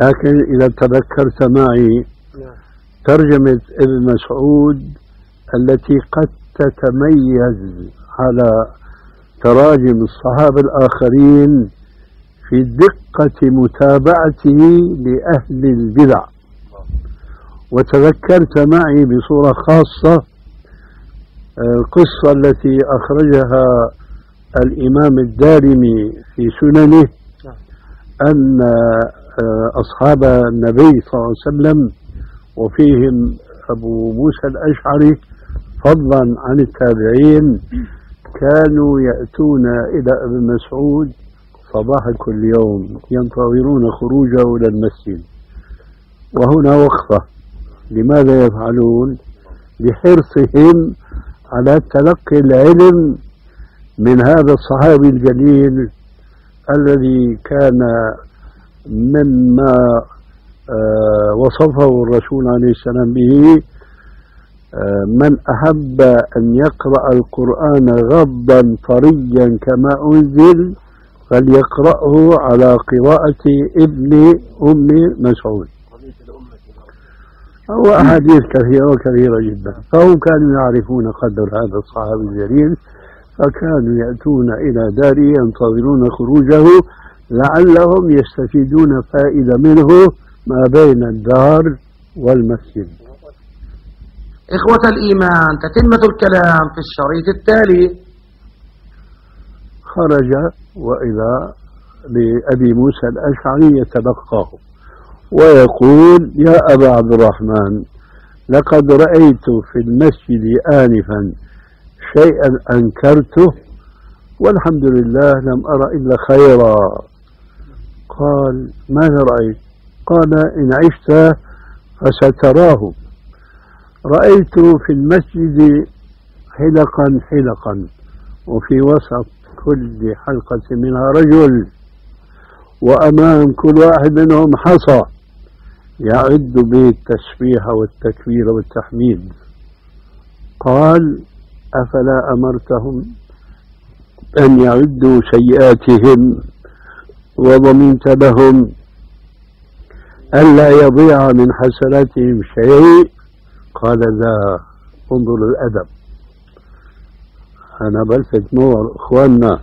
لكن إذا تذكرت معي نعم. ترجمة ابن مسعود التي قد تتميز على تراجم الصحابة الآخرين في دقة متابعته لأهل البدع وتذكرت معي بصورة خاصة آه، القصة التي أخرجها الإمام الدارمي في سننه نعم. أن أصحاب النبي صلى الله عليه وسلم وفيهم أبو موسى الأشعري فضلا عن التابعين كانوا يأتون إلى ابن مسعود صباح كل يوم ينتظرون خروجه إلى المسجد. وهنا وقفة. لماذا يفعلون؟ لحرصهم على تلقي العلم من هذا الصحابي الجليل الذي كان مما آه، وصفه الرسول عليه السلام به آه، من أحب أن يقرأ القرآن غضا طريا كما أنزل فليقرأه على قراءة ابن أم مسعود. هو أحاديث كثيرة كثيرة جدا. فهم كانوا يعرفون قدر هذا الصحابي الجليل فكانوا يأتون إلى داره ينتظرون خروجه. لعلهم يستفيدون فائدة منه ما بين الدار والمسجد. إخوة الإيمان تتمة الكلام في الشريط التالي. خرج وإذا لأبي موسى الأشعري يتلقاه ويقول يا أبا عبد الرحمن لقد رأيت في المسجد آنفا شيئا أنكرته والحمد لله لم أرى إلا خيرا. قال ماذا رأيت؟ قال إن عشت فستراه. رأيت في المسجد حلقا حلقا وفي وسط كل حلقة منها رجل وأمام كل واحد منهم حصى يعد به التسبيح والتكبير والتحميد. قال أفلا أمرتهم أن يعدوا سيئاتهم؟ وضمنت لهم ألا يضيع من حسناتهم شيء. قال لا انظر الأدب أنا بلفت نور إخواننا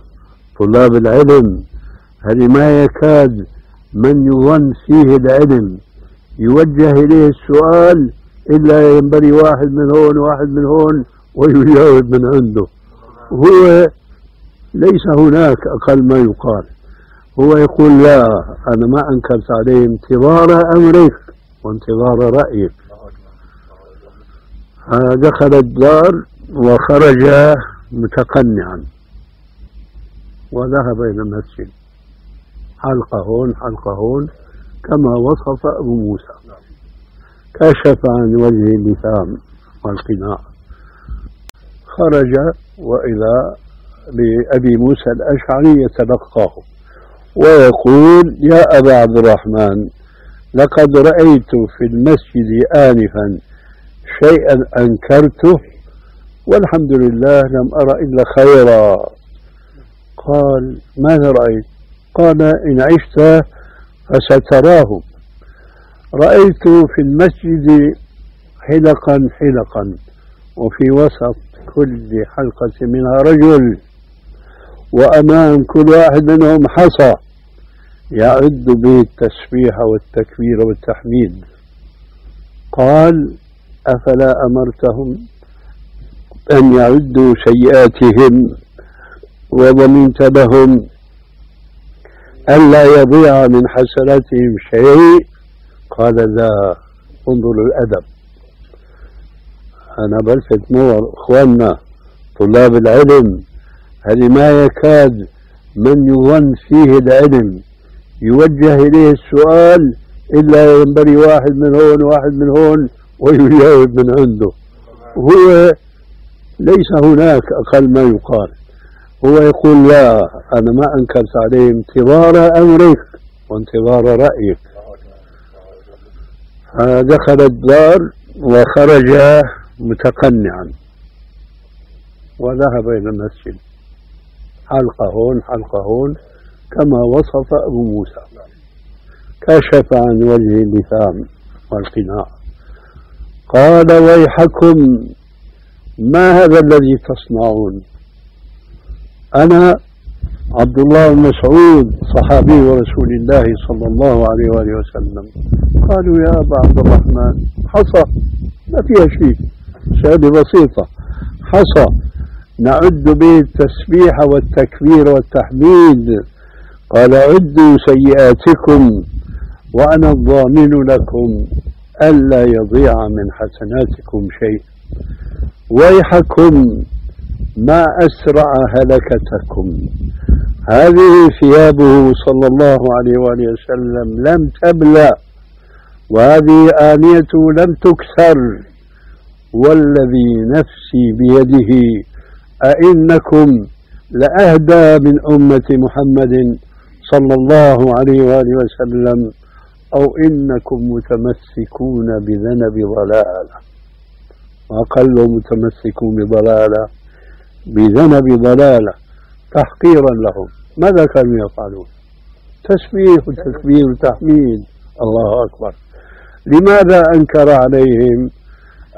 طلاب العلم هذه ما يكاد من يظن فيه العلم. يوجه إليه السؤال إلا ينبري واحد من هون واحد من هون ويجاوب من عنده. هو ليس هناك أقل ما يقال. هو يقول لا أنا ما أنكرت عليه انتظار أمرك وانتظار رأيك دخل الدار وخرج متقنعا وذهب إلى المسجد. حلقة هون حلقة هون كما وصف أبو موسى. كشف عن وجه اللثام والقناع. خرج وإلى لأبي موسى الأشعري يتلقاه. ويقول يا أبا عبد الرحمن لقد رأيت في المسجد آنفا شيئا أنكرته والحمد لله لم أرى إلا خيرا. قال ماذا رأيت؟ قال إن عشت فستراه. رأيت في المسجد حلقا حلقا وفي وسط كل حلقة منها رجل وأمام كل واحد منهم حصى. يعد به التسبيح والتكبير والتحميد. قال أفلا أمرتهم أن يعدوا سيئاتهم وضمنت لهم ألا يضيع من حسناتهم شيء؟ قال لا انظر الأدب أنا بلفت نور إخواننا طلاب العلم هذه ما يكاد من يظن فيه العلم يوجه إليه السؤال إلا ينبري واحد من هون واحد من هون ويجاوب من عنده. هو ليس هناك أقل ما يقال. هو يقول لا أنا ما أنكرت عليه انتظار أمرك وانتظار رأيك. فدخل الدار وخرج متقنعا وذهب إلى المسجد. حلقة هون حلقة هون كما وصف أبو موسى. كشف عن وجه اللثام والقناع. قال ويحكم ما هذا الذي تصنعون؟ أنا عبد الله بن مسعود صحابي رسول الله صلى الله عليه وآله وسلم. قالوا يا أبا عبد الرحمن حصى ما فيها شيء شهادة بسيطة حصى نعد به التسبيح والتكبير والتحميد. قال عدوا سيئاتكم وأنا الضامن لكم ألا يضيع من حسناتكم شيء. ويحكم ما أسرع هلكتكم. هذه ثيابه صلى الله عليه وآله وسلم لم تبلى وهذه آنيته لم تكسر والذي نفسي بيده أئنكم لأهدى من أمة محمد صلى الله عليه وآله وسلم أو إنكم متمسكون بذنب ضلالة. وأقل متمسكون بضلالة بذنب ضلالة تحقيرا لهم. ماذا كانوا يفعلون؟ تسبيح وتكبير وتحميد الله أكبر. لماذا أنكر عليهم؟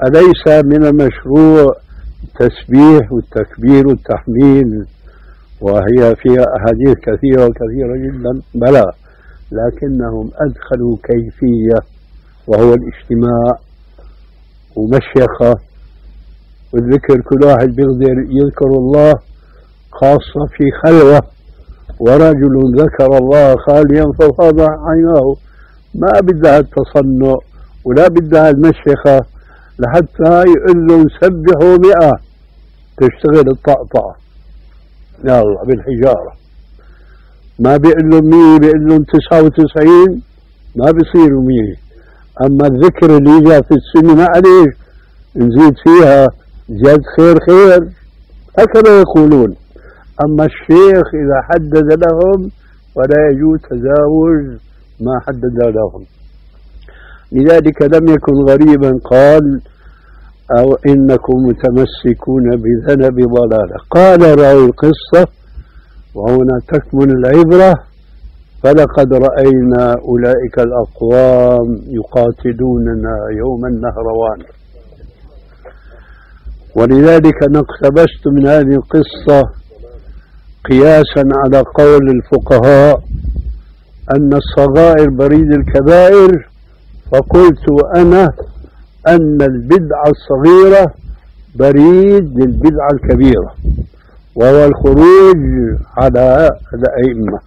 أليس من المشروع التسبيح والتكبير والتحميد وهي فيها أحاديث كثيرة وكثيرة جدا بلى لكنهم أدخلوا كيفية وهو الاجتماع ومشيخة. والذكر كل واحد بيقدر يذكر الله خاصة في خلوة. ورجل ذكر الله خاليا ففاض عيناه ما بدها التصنع ولا بدها المشيخة. لحتى يقول لهم سبحوا مئة. تشتغل الطقطقة. يلا بالحجارة. ما بيقول لهم مية بيقول لهم تسعة وتسعين ما بيصيروا مية. أما الذكر اللي جاء في السنة معلش نزيد فيها زياد خير خير. هكذا يقولون. أما الشيخ إذا حدد لهم فلا يجوز تجاوز ما حدد لهم. لذلك لم يكن غريبا قال أو إنكم متمسكون بذنب ضلالة قال راوي القصة وهنا تكمن العبرة. فلقد رأينا أولئك الأقوام يقاتلوننا يوم النهروان ولذلك نقتبست من هذه القصة قياسا على قول الفقهاء أن الصغائر بريد الكبائر فقلت أنا أن البدعة الصغيرة بريد للبدعة الكبيرة وهو الخروج على الأئمة.